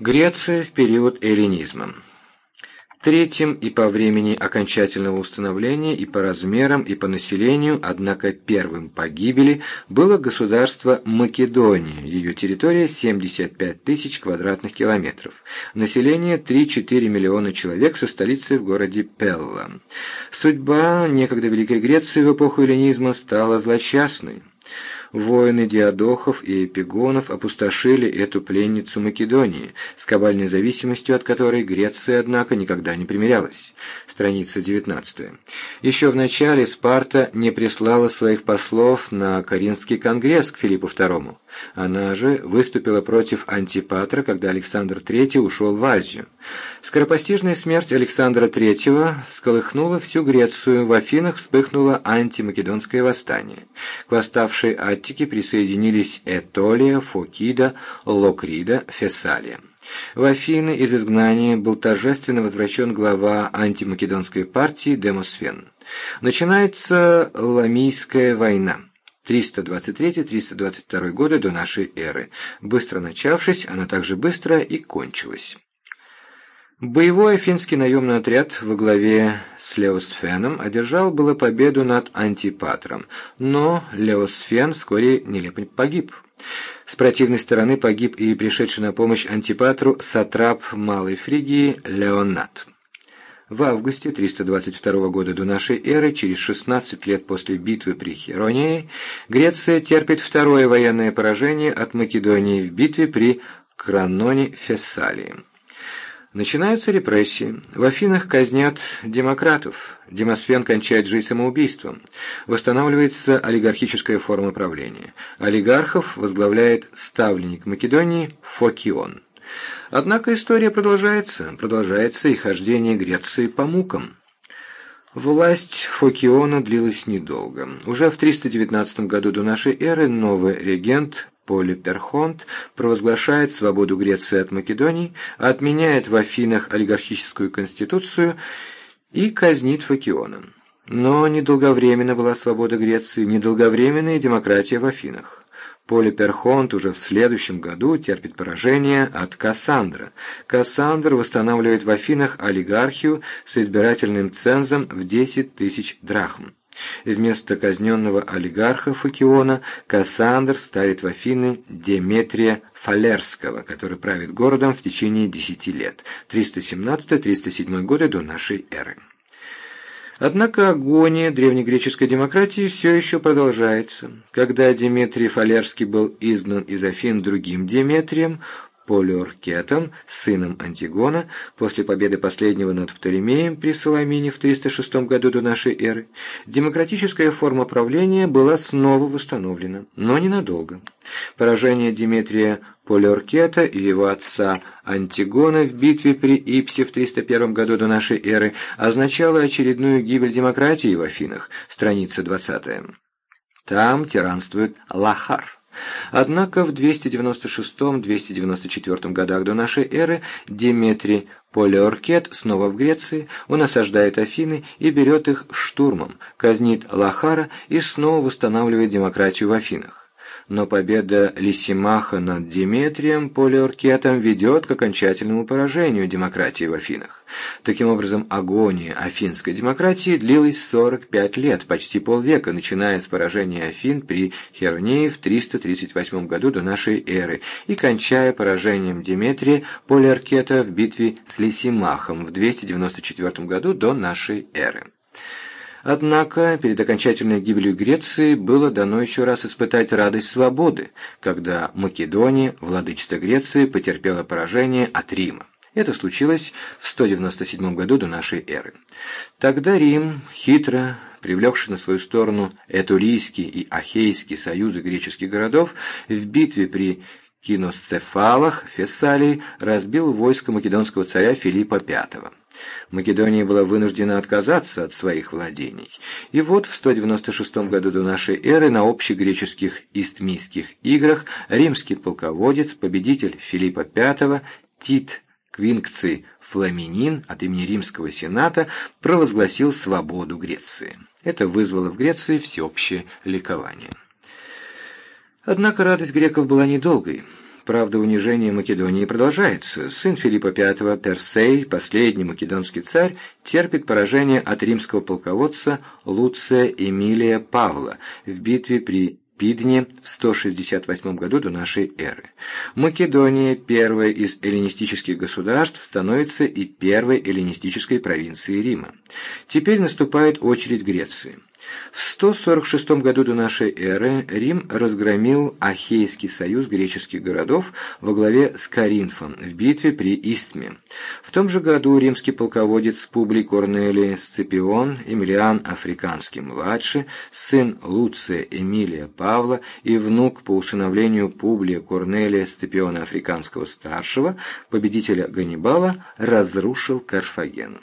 Греция в период эллинизма. Третьим и по времени окончательного установления, и по размерам, и по населению, однако первым погибели, было государство Македония, ее территория 75 тысяч квадратных километров, население 3-4 миллиона человек со столицей в городе Пелла. Судьба некогда Великой Греции в эпоху эллинизма стала злосчастной. Воины Диадохов и Эпигонов опустошили эту пленницу Македонии, с кабальной зависимостью от которой Греция, однако, никогда не примирялась. Страница 19. Еще в начале Спарта не прислала своих послов на Каринский конгресс к Филиппу II. Она же выступила против Антипатра, когда Александр III ушел в Азию. Скоропостижная смерть Александра III всколыхнула всю Грецию, в Афинах вспыхнуло антимакедонское восстание. К восставшей Аттике присоединились Этолия, Фокида, Локрида, Фессалия. В Афины из изгнания был торжественно возвращен глава антимакедонской партии Демосфен. Начинается Ламийская война. 323-322 годы до нашей эры. Быстро начавшись, она также быстро и кончилась. Боевой афинский наемный отряд во главе с Леосфеном одержал было победу над Антипатром, но Леосфен вскоре нелепо погиб. С противной стороны погиб и пришедший на помощь Антипатру сатрап Малой Фригии Леонат. В августе 322 года до нашей эры, через 16 лет после битвы при Херонии, Греция терпит второе военное поражение от Македонии в битве при Краноне Фессалии. Начинаются репрессии. В Афинах казнят демократов. Демосфен кончает жизнь самоубийством. Восстанавливается олигархическая форма правления. Олигархов возглавляет ставленник Македонии Фокион. Однако история продолжается, продолжается и хождение Греции по мукам. Власть Фокиона длилась недолго. Уже в 319 году до нашей эры новый регент Полиперхонт провозглашает свободу Греции от Македонии, отменяет в Афинах олигархическую конституцию и казнит Фокиона. Но недолговременно была свобода Греции, недолговременная демократия в Афинах. Полиперхонт уже в следующем году терпит поражение от Кассандра. Кассандр восстанавливает в Афинах олигархию с избирательным цензом в 10 тысяч драхм. Вместо казненного олигарха Факиона Кассандр ставит в Афины Деметрия Фалерского, который правит городом в течение 10 лет, 317-307 годы до нашей эры. Однако агония древнегреческой демократии все еще продолжается. Когда Деметрий Фалерский был изгнан из Афин другим Деметрием, Полиоркетом, сыном Антигона, после победы последнего над Птолемеем при Соломине в 306 году до нашей эры, демократическая форма правления была снова восстановлена, но ненадолго. Поражение Димитрия Полиоркета и его отца Антигона в битве при Ипсе в 301 году до нашей эры означало очередную гибель демократии в Афинах, страница 20. Там тиранствует Лахар. Однако в 296-294 годах до нашей эры Диметрий Полиоркет снова в Греции, он осаждает Афины и берет их штурмом, казнит Лахара и снова восстанавливает демократию в Афинах но победа Лисимаха над Диметрием Полиоркетом ведет к окончательному поражению демократии в Афинах. Таким образом, агония афинской демократии длилась 45 лет, почти полвека, начиная с поражения Афин при Хернее в 338 году до нашей эры и кончая поражением Диметрия Полиоркета в битве с Лисимахом в 294 году до нашей эры. Однако перед окончательной гибелью Греции было дано еще раз испытать радость свободы, когда Македония, владычество Греции, потерпела поражение от Рима. Это случилось в 197 году до нашей эры. Тогда Рим, хитро привлекший на свою сторону Этулийский и Ахейский союзы греческих городов, в битве при Киносцефалах, Фессалии, разбил войско македонского царя Филиппа V. Македония была вынуждена отказаться от своих владений. И вот в 196 году до нашей эры на общегреческих истмийских играх римский полководец, победитель Филиппа V, Тит Квинкций Фламинин от имени Римского Сената провозгласил свободу Греции. Это вызвало в Греции всеобщее ликование. Однако радость греков была недолгой. Правда, унижение Македонии продолжается. Сын Филиппа V, Персей, последний македонский царь, терпит поражение от римского полководца Луция Эмилия Павла в битве при Пидне в 168 году до нашей эры. Македония, первая из эллинистических государств, становится и первой эллинистической провинцией Рима. Теперь наступает очередь Греции. В 146 году до нашей эры Рим разгромил Ахейский союз греческих городов во главе с Каринфом в битве при Истме. В том же году римский полководец Публий Корнелий Сципион, Эмилиан Африканский-младший, сын Луция Эмилия Павла и внук по усыновлению Публия Корнелия Сципиона Африканского-старшего, победителя Ганнибала, разрушил Карфаген.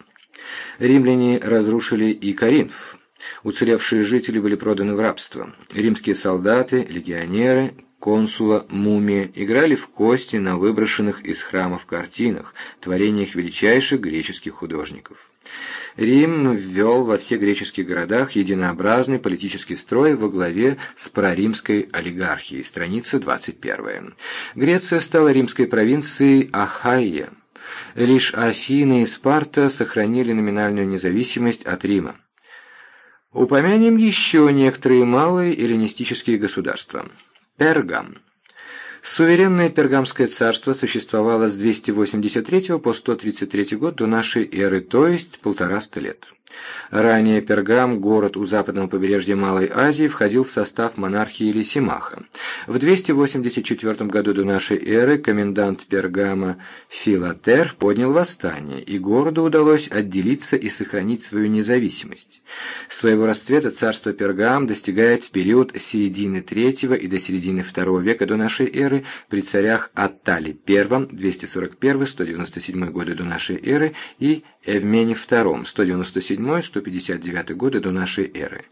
Римляне разрушили и Каринф. Уцелевшие жители были проданы в рабство. Римские солдаты, легионеры, консула, мумия играли в кости на выброшенных из храмов картинах, творениях величайших греческих художников. Рим ввел во всех греческих городах единообразный политический строй во главе с проримской олигархией. Страница 21. Греция стала римской провинцией Ахайя. Лишь Афины и Спарта сохранили номинальную независимость от Рима. Упомянем еще некоторые малые эллинистические государства. Пергам. Суверенное Пергамское царство существовало с 283 по 133 год до нашей эры, то есть полтораста лет. Ранее Пергам, город у западного побережья Малой Азии, входил в состав монархии Лисимаха. В 284 году до нашей эры комендант Пергама Филатер поднял восстание, и городу удалось отделиться и сохранить свою независимость. Своего расцвета царство Пергам достигает в период с середины III и до середины II века до нашей эры при царях Аттале I 241-197 годы до нашей эры и Эвмене II 197-159 годы до нашей эры.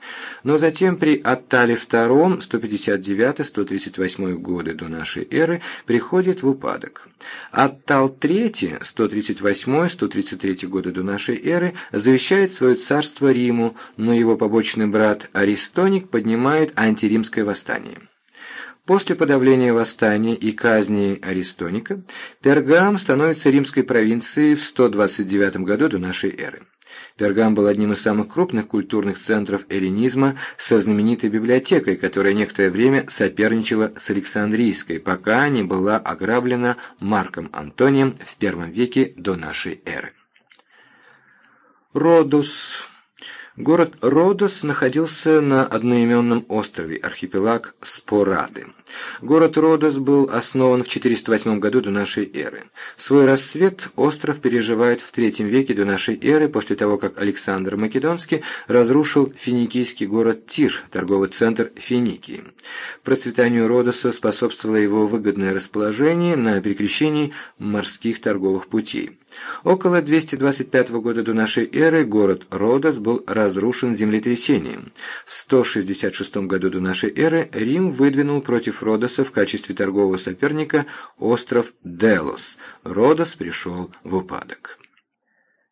Но затем при Аттале II 159-138 годы до нашей эры приходит в упадок. Аттал III 138-133 годы до нашей эры завещает свое царство Риму, но его побочный брат Аристоник поднимает антиримское восстание. После подавления восстания и казни Аристоника, Пергам становится римской провинцией в 129 году до нашей эры. Пергам был одним из самых крупных культурных центров эллинизма со знаменитой библиотекой, которая некоторое время соперничала с Александрийской, пока не была ограблена Марком Антонием в первом веке до нашей эры. Родус Город Родос находился на одноименном острове, архипелаг Спорады. Город Родос был основан в 408 году до нашей эры. Свой расцвет остров переживает в III веке до нашей эры, после того, как Александр Македонский разрушил финикийский город Тир, торговый центр Финикии. Процветанию Родоса способствовало его выгодное расположение на перекрещении морских торговых путей. Около 225 года до нашей эры город Родос был разрушен землетрясением. В 166 году до нашей эры Рим выдвинул против Родоса в качестве торгового соперника остров Делос. Родос пришел в упадок.